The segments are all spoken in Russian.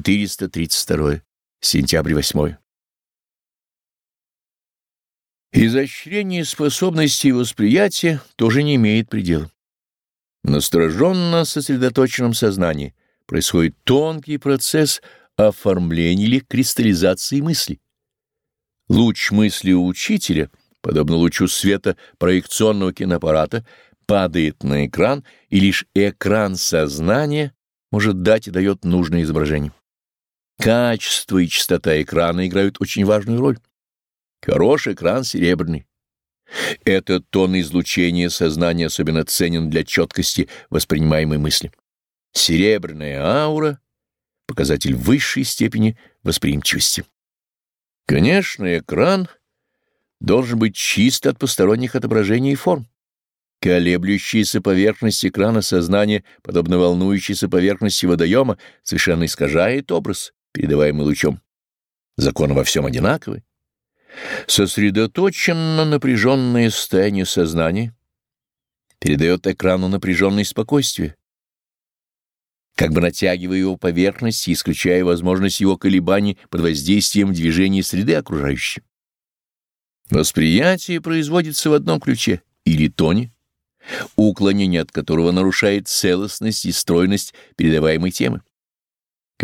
432. Сентябрь 8. Изощрение способностей восприятия тоже не имеет предела. В настороженно сосредоточенном сознании происходит тонкий процесс оформления или кристаллизации мысли. Луч мысли у учителя, подобно лучу света проекционного киноаппарата, падает на экран, и лишь экран сознания может дать и дает нужное изображение. Качество и частота экрана играют очень важную роль. Хороший экран серебряный. Этот тон излучения сознания особенно ценен для четкости воспринимаемой мысли. Серебряная аура — показатель высшей степени восприимчивости. Конечно, экран должен быть чист от посторонних отображений и форм. Колеблющаяся поверхность экрана сознания, подобно волнующейся поверхности водоема, совершенно искажает образ, передаваемый лучом. Закон во всем одинаковый. Сосредоточенно напряженное состояние сознания передает экрану напряженное спокойствие, как бы натягивая его поверхность и исключая возможность его колебаний под воздействием движения среды окружающей. Восприятие производится в одном ключе или тоне, уклонение от которого нарушает целостность и стройность передаваемой темы.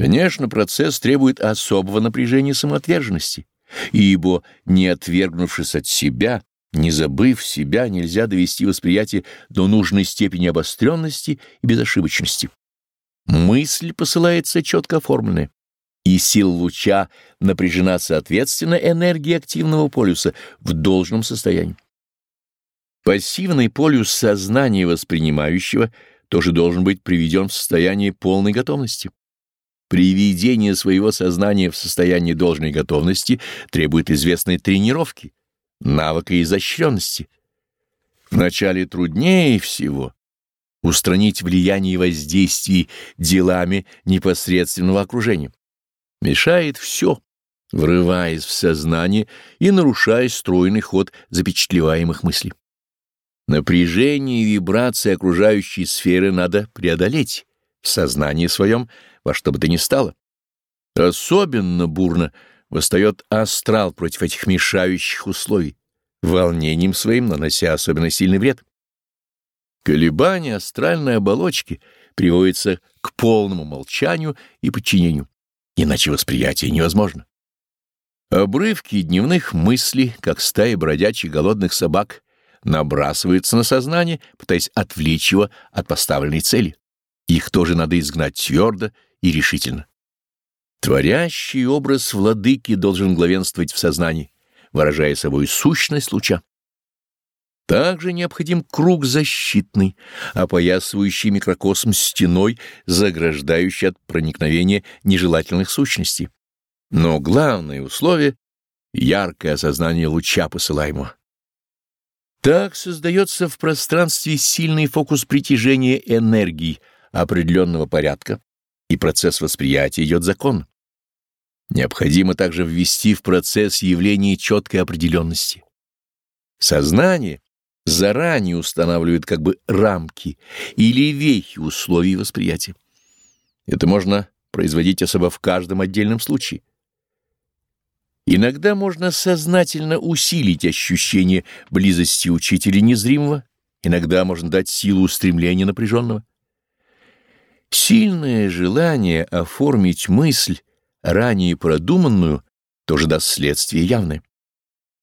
Конечно, процесс требует особого напряжения самоотверженности, ибо, не отвергнувшись от себя, не забыв себя, нельзя довести восприятие до нужной степени обостренности и безошибочности. Мысль посылается четко оформленная, и сила луча напряжена соответственно энергии активного полюса в должном состоянии. Пассивный полюс сознания воспринимающего тоже должен быть приведен в состояние полной готовности. Приведение своего сознания в состояние должной готовности требует известной тренировки, навыка и изощренности. Вначале труднее всего устранить влияние воздействий делами непосредственного окружения. Мешает все, врываясь в сознание и нарушая стройный ход запечатлеваемых мыслей. Напряжение и вибрации окружающей сферы надо преодолеть в сознании своем во что бы то ни стало. Особенно бурно восстает астрал против этих мешающих условий, волнением своим нанося особенно сильный вред. Колебания астральной оболочки приводятся к полному молчанию и подчинению, иначе восприятие невозможно. Обрывки дневных мыслей, как стаи бродячих голодных собак — набрасываются на сознание, пытаясь отвлечь его от поставленной цели. Их тоже надо изгнать твердо и решительно. Творящий образ владыки должен главенствовать в сознании, выражая собой сущность луча. Также необходим круг защитный, опоясывающий микрокосм стеной, заграждающий от проникновения нежелательных сущностей. Но главное условие — яркое осознание луча посылаемого. Так создается в пространстве сильный фокус притяжения энергии определенного порядка, и процесс восприятия идет закон. Необходимо также ввести в процесс явление четкой определенности. Сознание заранее устанавливает как бы рамки или вехи условий восприятия. Это можно производить особо в каждом отдельном случае. Иногда можно сознательно усилить ощущение близости учителя незримого, иногда можно дать силу устремления напряженного. Сильное желание оформить мысль, ранее продуманную, тоже даст следствие явное.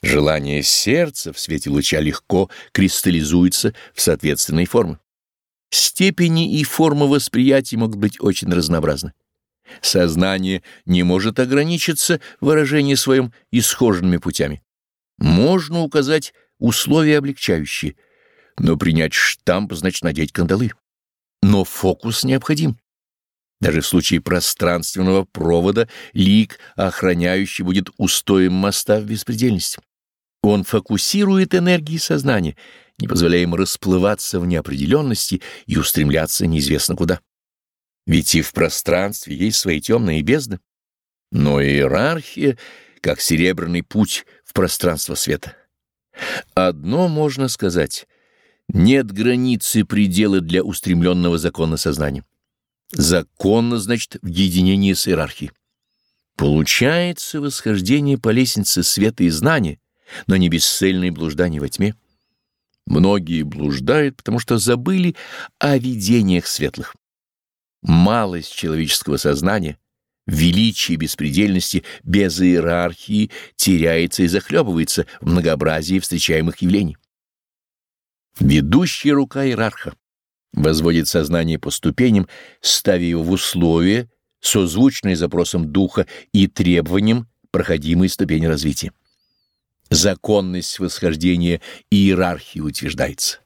Желание сердца в свете луча легко кристаллизуется в соответственной формы. Степени и формы восприятия могут быть очень разнообразны. Сознание не может ограничиться выражением своим исхоженными путями. Можно указать условия облегчающие, но принять штамп значит надеть кандалы. Но фокус необходим. Даже в случае пространственного провода лик, охраняющий, будет устоем моста в беспредельность. Он фокусирует энергии сознания, не позволяя им расплываться в неопределенности и устремляться неизвестно куда. Ведь и в пространстве есть свои темные бездны. Но иерархия, как серебряный путь в пространство света. Одно можно сказать — нет границы предела для устремленного закона сознания. Законно, значит, в единении с иерархией. Получается восхождение по лестнице света и знания, но не бесцельное блуждание во тьме. Многие блуждают, потому что забыли о видениях светлых. Малость человеческого сознания, величие беспредельности без иерархии теряется и захлебывается в многообразии встречаемых явлений. Ведущая рука иерарха возводит сознание по ступеням, ставя его в условия, созвучные запросам духа и требованиям проходимой ступени развития. Законность восхождения иерархии утверждается.